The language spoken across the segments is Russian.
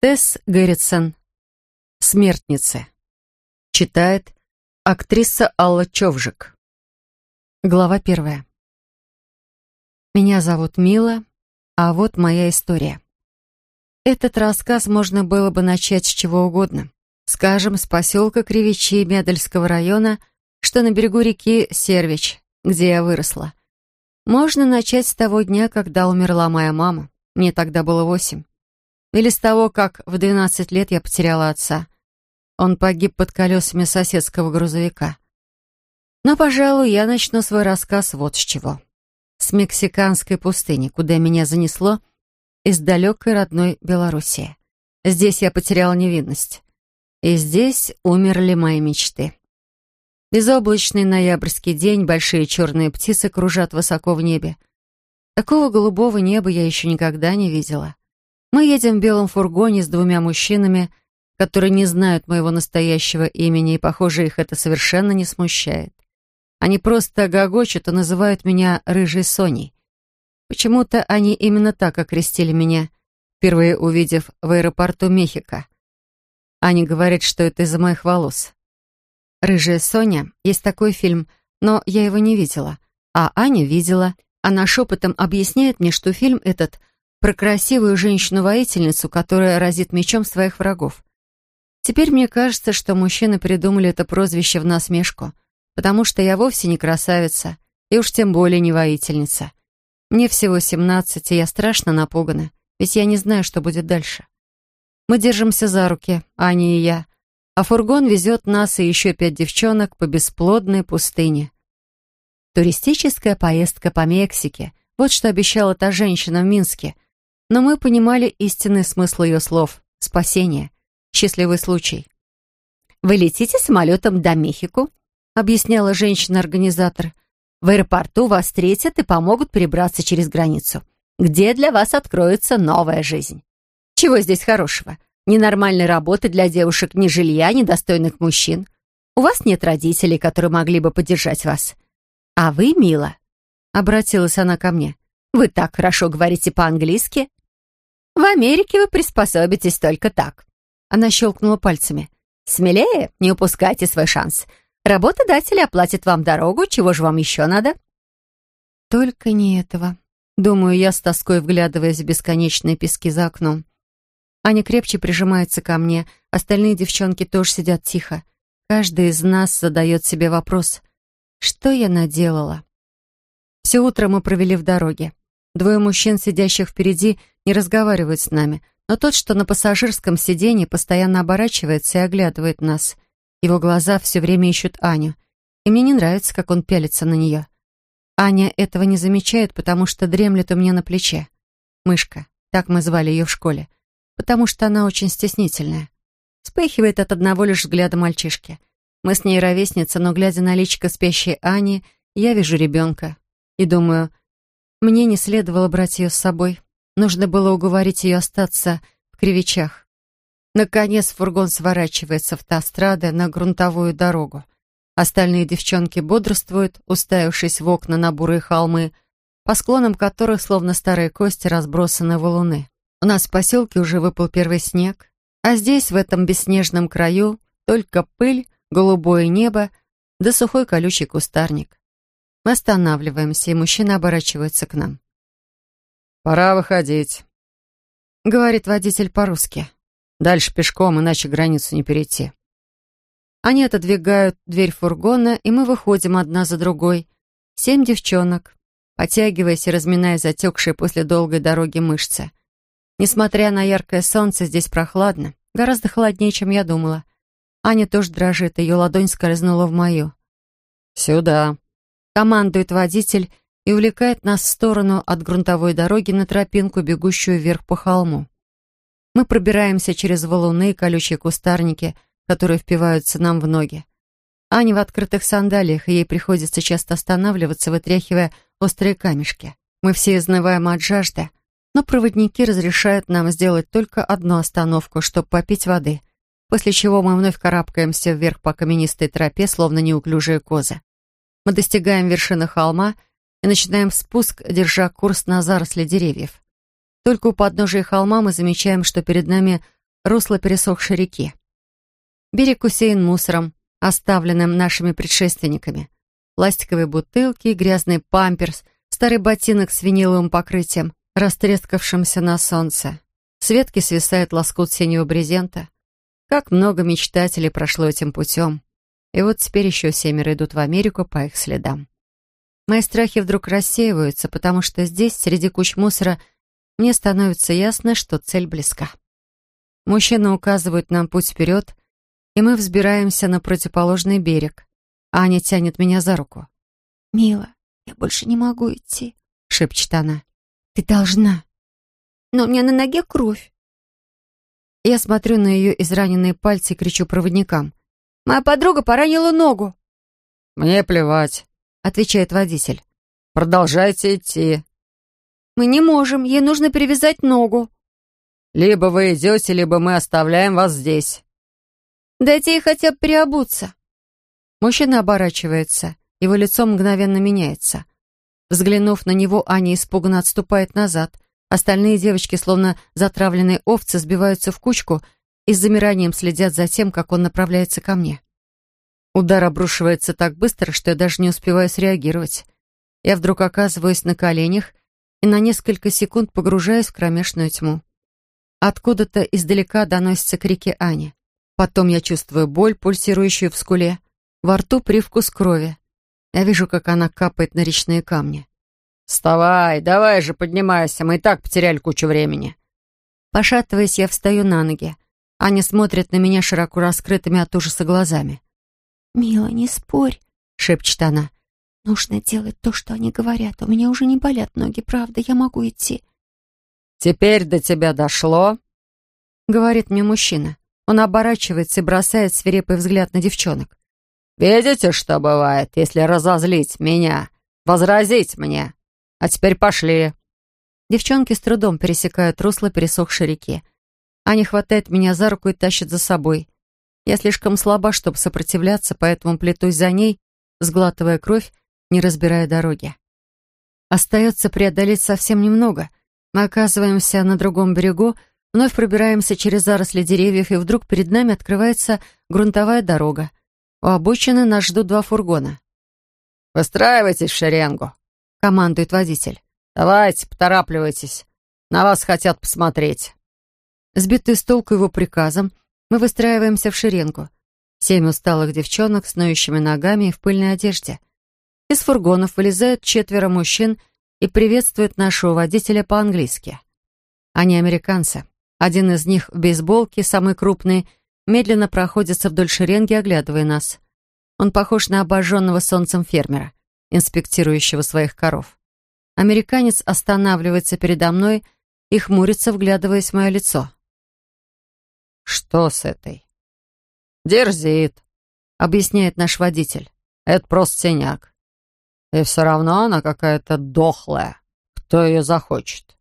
Тесс Гэрритсон. «Смертницы». Читает актриса Алла Човжик. Глава первая. Меня зовут Мила, а вот моя история. Этот рассказ можно было бы начать с чего угодно. Скажем, с поселка Кривичи Медальского района, что на берегу реки Сервич, где я выросла. Можно начать с того дня, когда умерла моя мама. Мне тогда было восемь. Или с того, как в 12 лет я потеряла отца. Он погиб под колесами соседского грузовика. Но, пожалуй, я начну свой рассказ вот с чего. С мексиканской пустыни, куда меня занесло из далекой родной Белоруссии. Здесь я потеряла невинность. И здесь умерли мои мечты. Безоблачный ноябрьский день, большие черные птицы кружат высоко в небе. Такого голубого неба я еще никогда не видела. Мы едем в белом фургоне с двумя мужчинами, которые не знают моего настоящего имени, и, похоже, их это совершенно не смущает. Они просто гогочут и называют меня «рыжей Соней». Почему-то они именно так окрестили меня, впервые увидев в аэропорту Мехико. Они говорят, что это из-за моих волос. «Рыжая Соня» есть такой фильм, но я его не видела. А Аня видела. Она шепотом объясняет мне, что фильм этот про красивую женщину-воительницу, которая разит мечом своих врагов. Теперь мне кажется, что мужчины придумали это прозвище в насмешку, потому что я вовсе не красавица, и уж тем более не воительница. Мне всего семнадцать, и я страшно напугана, ведь я не знаю, что будет дальше. Мы держимся за руки, Аня и я, а фургон везет нас и еще пять девчонок по бесплодной пустыне. Туристическая поездка по Мексике. Вот что обещала та женщина в Минске — но мы понимали истинный смысл ее слов — спасение, счастливый случай. «Вы летите самолетом до Мехико», — объясняла женщина-организатор. «В аэропорту вас встретят и помогут перебраться через границу, где для вас откроется новая жизнь. Чего здесь хорошего? Ни нормальной работы для девушек, ни жилья, ни достойных мужчин. У вас нет родителей, которые могли бы поддержать вас. А вы, мила, — обратилась она ко мне, — вы так хорошо говорите по-английски. В Америке вы приспособитесь только так». Она щелкнула пальцами. «Смелее, не упускайте свой шанс. Работодатель оплатит вам дорогу, чего же вам еще надо?» «Только не этого», — думаю я с тоской, вглядываясь в бесконечные пески за окном. Аня крепче прижимается ко мне, остальные девчонки тоже сидят тихо. Каждый из нас задает себе вопрос, что я наделала? Все утро мы провели в дороге. Двое мужчин, сидящих впереди, не разговаривают с нами, но тот, что на пассажирском сиденье, постоянно оборачивается и оглядывает нас. Его глаза все время ищут Аню, и мне не нравится, как он пялится на нее. Аня этого не замечает, потому что дремлет у меня на плече. Мышка, так мы звали ее в школе, потому что она очень стеснительная. Вспыхивает от одного лишь взгляда мальчишки. Мы с ней ровесница, но, глядя на личико спящей Ани, я вижу ребенка. И думаю, мне не следовало брать ее с собой. Нужно было уговорить ее остаться в Кривичах. Наконец фургон сворачивает с автострады на грунтовую дорогу. Остальные девчонки бодрствуют, уставившись в окна на бурые холмы, по склонам которых, словно старые кости, разбросаны валуны. У нас в поселке уже выпал первый снег, а здесь, в этом бесснежном краю, только пыль, голубое небо да сухой колючий кустарник. Мы останавливаемся, и мужчина оборачивается к нам. «Пора выходить», — говорит водитель по-русски. «Дальше пешком, иначе границу не перейти». Они отодвигают дверь фургона, и мы выходим одна за другой. Семь девчонок, потягиваясь и разминая затекшие после долгой дороги мышцы. Несмотря на яркое солнце, здесь прохладно. Гораздо холоднее, чем я думала. Аня тоже дрожит, ее ладонь скользнула в мою. «Сюда», командует водитель и увлекает нас в сторону от грунтовой дороги на тропинку, бегущую вверх по холму. Мы пробираемся через валуны и колючие кустарники, которые впиваются нам в ноги. Аня в открытых сандалиях, и ей приходится часто останавливаться, вытряхивая острые камешки. Мы все изнываем от жажды, но проводники разрешают нам сделать только одну остановку, чтобы попить воды, после чего мы вновь карабкаемся вверх по каменистой тропе, словно неуклюжие козы. Мы достигаем вершины холма и начинаем спуск, держа курс на заросли деревьев. Только у подножия холма мы замечаем, что перед нами русло пересохшей реки. Берег усеян мусором, оставленным нашими предшественниками. Пластиковые бутылки, грязный памперс, старый ботинок с виниловым покрытием, растрескавшимся на солнце. С ветки свисает лоскут синего брезента. Как много мечтателей прошло этим путем. И вот теперь еще семеро идут в Америку по их следам. Мои страхи вдруг рассеиваются, потому что здесь, среди куч мусора, мне становится ясно, что цель близка. Мужчины указывают нам путь вперед, и мы взбираемся на противоположный берег. Аня тянет меня за руку. «Мила, я больше не могу идти», — шепчет она. «Ты должна». «Но у меня на ноге кровь». Я смотрю на ее израненные пальцы и кричу проводникам. «Моя подруга поранила ногу». «Мне плевать», — отвечает водитель. «Продолжайте идти». «Мы не можем, ей нужно перевязать ногу». «Либо вы идете, либо мы оставляем вас здесь». «Дайте ей хотя бы переобуться». Мужчина оборачивается, его лицо мгновенно меняется. Взглянув на него, Аня испуганно отступает назад. Остальные девочки, словно затравленные овцы, сбиваются в кучку и с замиранием следят за тем, как он направляется ко мне. Удар обрушивается так быстро, что я даже не успеваю среагировать. Я вдруг оказываюсь на коленях и на несколько секунд погружаюсь в кромешную тьму. Откуда-то издалека доносятся крики Ани. Потом я чувствую боль, пульсирующую в скуле. Во рту привкус крови. Я вижу, как она капает на речные камни. «Вставай, давай же, поднимайся, мы и так потеряли кучу времени». Пошатываясь, я встаю на ноги. Аня смотрит на меня широко раскрытыми от ужаса глазами. «Мила, не спорь», — шепчет она. «Нужно делать то, что они говорят. У меня уже не болят ноги, правда, я могу идти». «Теперь до тебя дошло?» — говорит мне мужчина. Он оборачивается и бросает свирепый взгляд на девчонок. «Видите, что бывает, если разозлить меня, возразить мне? А теперь пошли». Девчонки с трудом пересекают русло пересохшей реки. Аня хватает меня за руку и тащит за собой. Я слишком слаба, чтобы сопротивляться, поэтому плетусь за ней, сглатывая кровь, не разбирая дороги. Остается преодолеть совсем немного. Мы оказываемся на другом берегу, Вновь пробираемся через заросли деревьев, и вдруг перед нами открывается грунтовая дорога. У обочины нас ждут два фургона. «Выстраивайтесь в шеренгу», — командует водитель. «Давайте, поторапливайтесь. На вас хотят посмотреть». Сбитый с толку его приказом, мы выстраиваемся в шеренгу. Семь усталых девчонок с ноющими ногами и в пыльной одежде. Из фургонов вылезают четверо мужчин и приветствуют нашего водителя по-английски. Они американцы. Один из них в бейсболке, самый крупный, медленно проходится вдоль шеренги, оглядывая нас. Он похож на обожженного солнцем фермера, инспектирующего своих коров. Американец останавливается передо мной и хмурится, вглядываясь в мое лицо. «Что с этой?» «Дерзит», — объясняет наш водитель. «Это просто синяк. И все равно она какая-то дохлая. Кто ее захочет?»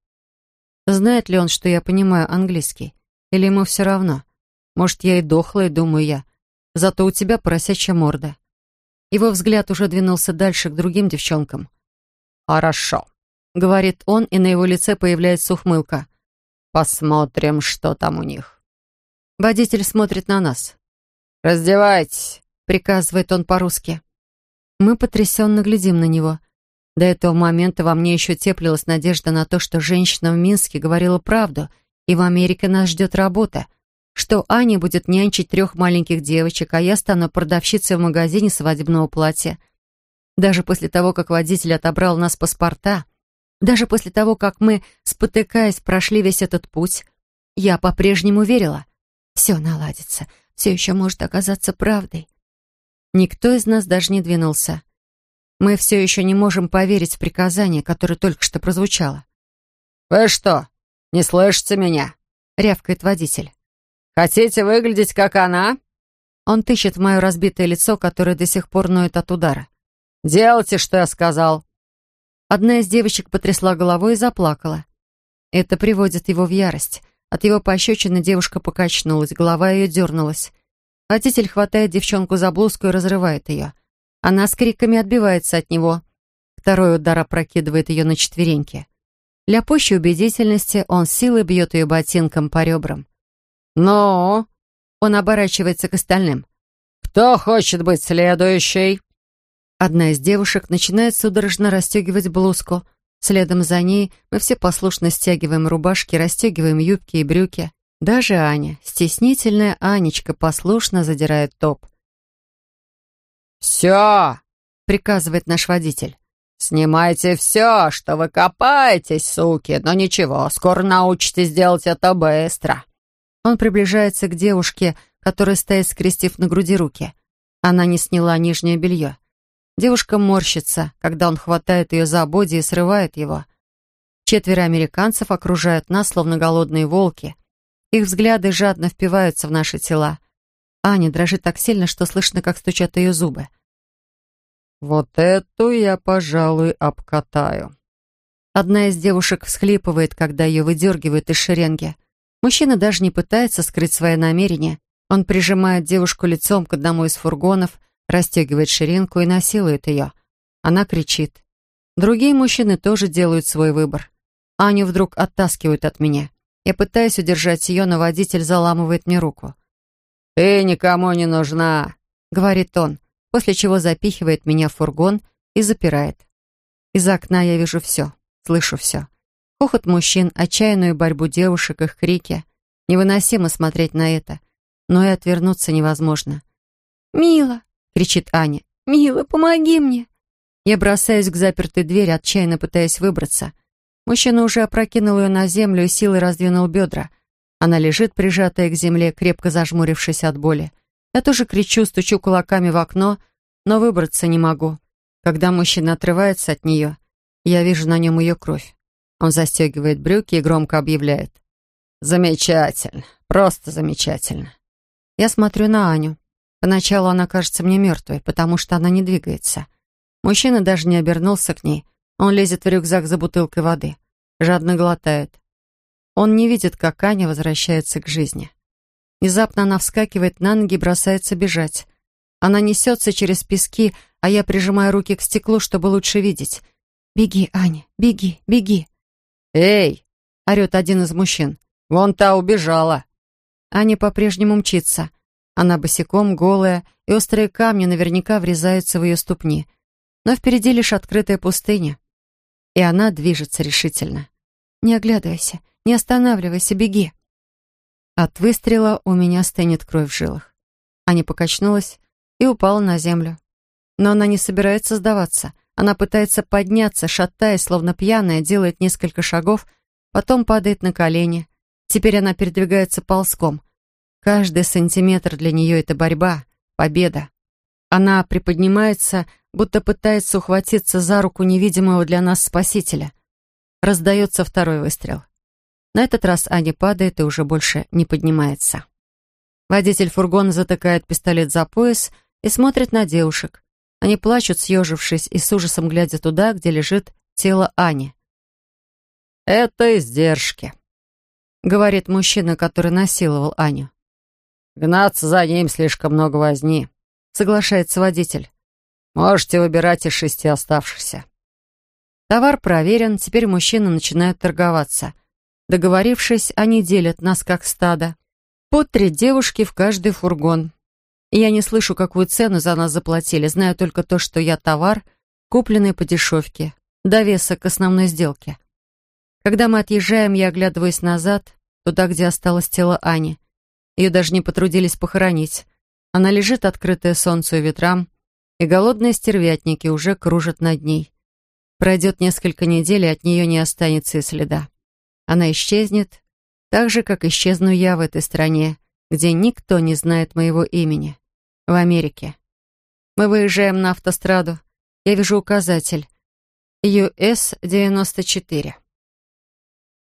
Знает ли он, что я понимаю английский? Или ему все равно? Может, я и дохлая, думаю я. Зато у тебя поросячья морда. Его взгляд уже двинулся дальше к другим девчонкам. «Хорошо», — говорит он, и на его лице появляется ухмылка. «Посмотрим, что там у них». Водитель смотрит на нас. «Раздевайтесь», — приказывает он по-русски. Мы потрясенно глядим на него. До этого момента во мне еще теплилась надежда на то, что женщина в Минске говорила правду, и в Америке нас ждет работа, что Аня будет нянчить трех маленьких девочек, а я стану продавщицей в магазине свадебного платья. Даже после того, как водитель отобрал нас паспорта, даже после того, как мы, спотыкаясь, прошли весь этот путь, я по-прежнему верила. Все наладится, все еще может оказаться правдой. Никто из нас даже не двинулся. Мы все еще не можем поверить в приказание, которое только что прозвучало. «Вы что, не слышите меня?» — рявкает водитель. «Хотите выглядеть, как она?» Он тыщет в мое разбитое лицо, которое до сих пор ноет от удара. «Делайте, что я сказал». Одна из девочек потрясла головой и заплакала. Это приводит его в ярость. От его пощечины девушка покачнулась, голова ее дернулась. Водитель хватает девчонку за блузку и разрывает ее. Она с криками отбивается от него. Второй удар опрокидывает ее на четвереньки. Для пущей убедительности он силой бьет ее ботинком по ребрам. «Ну?» Он оборачивается к остальным. «Кто хочет быть следующей?» Одна из девушек начинает судорожно расстегивать блузку. Следом за ней мы все послушно стягиваем рубашки, расстегиваем юбки и брюки. Даже Аня, стеснительная Анечка, послушно задирает топ. «Все!» — приказывает наш водитель. «Снимайте все, что вы копаетесь, суки, но ничего, скоро научитесь делать это быстро». Он приближается к девушке, которая стоит, скрестив на груди руки. Она не сняла нижнее белье. Девушка морщится, когда он хватает ее за боди и срывает его. Четверо американцев окружают нас, словно голодные волки. Их взгляды жадно впиваются в наши тела. Аня дрожит так сильно, что слышно, как стучат ее зубы. «Вот эту я, пожалуй, обкатаю». Одна из девушек всхлипывает, когда ее выдергивают из шеренги. Мужчина даже не пытается скрыть свои намерения. Он прижимает девушку лицом к одному из фургонов, расстегивает ширинку и насилует ее. Она кричит. Другие мужчины тоже делают свой выбор. Аню вдруг оттаскивают от меня. Я пытаюсь удержать ее, но водитель заламывает мне руку. «Ты никому не нужна», — говорит он, после чего запихивает меня в фургон и запирает. Из окна я вижу все, слышу все. Хохот мужчин, отчаянную борьбу девушек, их крики. Невыносимо смотреть на это, но и отвернуться невозможно. «Мила!» Кричит Аня. «Мила, помоги мне!» Я бросаюсь к запертой двери, отчаянно пытаясь выбраться. Мужчина уже опрокинул ее на землю и силой раздвинул бедра. Она лежит, прижатая к земле, крепко зажмурившись от боли. Я тоже кричу, стучу кулаками в окно, но выбраться не могу. Когда мужчина отрывается от нее, я вижу на нем ее кровь. Он застегивает брюки и громко объявляет. «Замечательно, просто замечательно». Я смотрю на Аню. Поначалу она кажется мне мертвой, потому что она не двигается. Мужчина даже не обернулся к ней. Он лезет в рюкзак за бутылкой воды. Жадно глотает. Он не видит, как Аня возвращается к жизни. Внезапно она вскакивает на ноги и бросается бежать. Она несется через пески, а я прижимаю руки к стеклу, чтобы лучше видеть. «Беги, Аня, беги, беги!» «Эй!» — орет один из мужчин. «Вон та убежала!» Аня по-прежнему мчится. Она босиком, голая, и острые камни наверняка врезаются в ее ступни. Но впереди лишь открытая пустыня. И она движется решительно. «Не оглядывайся, не останавливайся, беги!» От выстрела у меня стынет кровь в жилах. Аня покачнулась и упала на землю. Но она не собирается сдаваться. Она пытается подняться, шатаясь, словно пьяная, делает несколько шагов, потом падает на колени. Теперь она передвигается ползком. Каждый сантиметр для нее — это борьба, победа. Она приподнимается, будто пытается ухватиться за руку невидимого для нас спасителя. Раздается второй выстрел. На этот раз Аня падает и уже больше не поднимается. Водитель фургона затыкает пистолет за пояс и смотрит на девушек. Они плачут, съежившись, и с ужасом глядя туда, где лежит тело Ани. «Это издержки», — говорит мужчина, который насиловал Аню. «Гнаться за ним слишком много возни», — соглашается водитель. «Можете выбирать из шести оставшихся». Товар проверен, теперь мужчины начинают торговаться. Договорившись, они делят нас как стадо. По три девушки в каждый фургон. Я не слышу, какую цену за нас заплатили, знаю только то, что я товар, купленный по дешевке, довесок к основной сделке. Когда мы отъезжаем, я оглядываюсь назад, туда, где осталось тело Ани. Ее даже не потрудились похоронить. Она лежит, открытая солнцу и ветрам, и голодные стервятники уже кружат над ней. Пройдет несколько недель, и от нее не останется и следа. Она исчезнет, так же, как исчезну я в этой стране, где никто не знает моего имени. В Америке. Мы выезжаем на автостраду. Я вижу указатель. US-94.